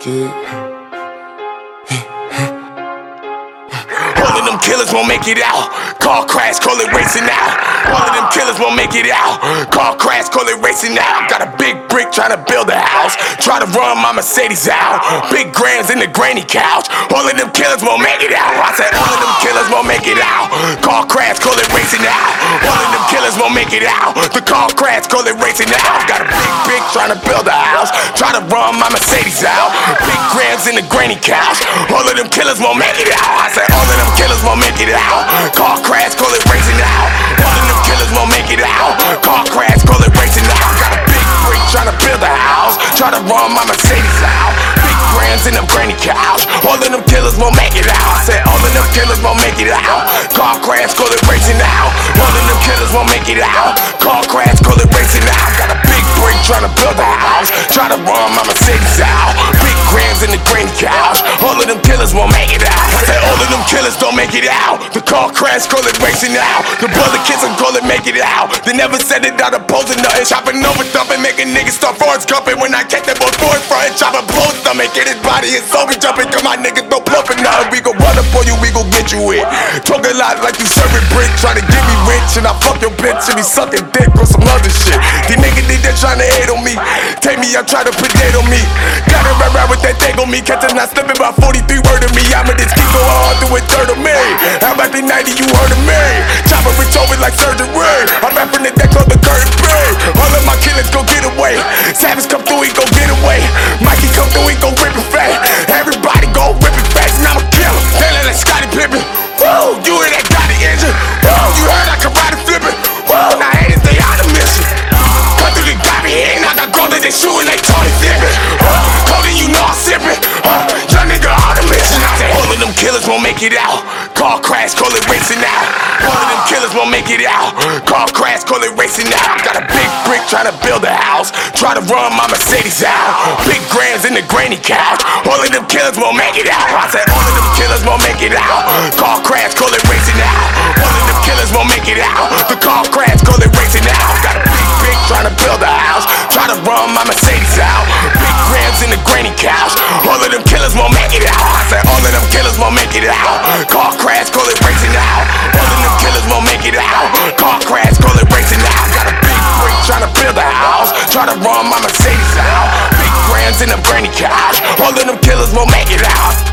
All of them killers won't make it out. Car crash, call it racing out. All of them killers won't make it out. Car crash, call it racing out. Got a big brick trying to build a house. Try to run my Mercedes out. Big grams in the granny couch. All of them killers won't make it out. I said all of them killers won't make it out. Car crash, call it racing out. All of them killers won't make it out. The car crash, call it racing out. Got a big brick trying to build a house. Try to run my Mercedes out. Grams in the granny couch. All of them killers won't make it out. I said all of them killers won't make it out. Car crash, call it racing out. All of them killers won't make it out. Car crash, call it racing out. Got a big brick trying to build a house. Try to run my Mercedes out. Big grams in them granny couch. All of them killers won't make it out. I said all of them killers won't make it out. Car crash, call it racing out. All of them killers won't make it out. Car crash, call it racing out. Got a big brick trying to build a house. Try to run my Mercedes out. In the granny couch. All of them killers won't make it out. I said all of them killers don't make it out. The car crash, call it racing out. The bullet kiss and call it make it out. They never said it out of opposing nothing. Chopping over thumping, making niggas start forwards cupping. When I catch that boy forward front, chop a blow stomach. Get his body and soul be jumping. Come on, niggas, don't bluffing nothing. We gon' run up on you, we gon' get you it. Talk a lot like you serving brick. Try to get me rich and I fuck your bitch and he sucking dick or some other shit. These niggas think they're trying to hate on me. Take me, I try to predate on me. Ride around with that thing on me. Catch not slipping by 43 word of me. I'ma just keep going hard through a third of me. How about the 90 you heard of me? Chopper rich over like surgery. I'm rapping the deck on the curtain break. All of my killers go get away. Savage come make it out. Car crash, call it racing out. All of them killers won't make it out. Car crash, call it racing out. Got a big brick trying to build a house. Try to run my Mercedes out. Big grams in the granny couch. All of them killers won't make it out. I said, all of them killers won't make it out. Car crash, call it racing out. All of them killers won't make it out. The car crash, call it racing out. Got a big brick trying to build a house. Try to run my Mercedes out. Big grams in the granny couch. All of them killers won't make it out. Car crash, call it racing out. Of them killers won't make it out. Car crash, call it racing out. Got a big brick trying to build a house. Try to run my Mercedes out. Big grams in the granny couch. All of them killers won't make it out.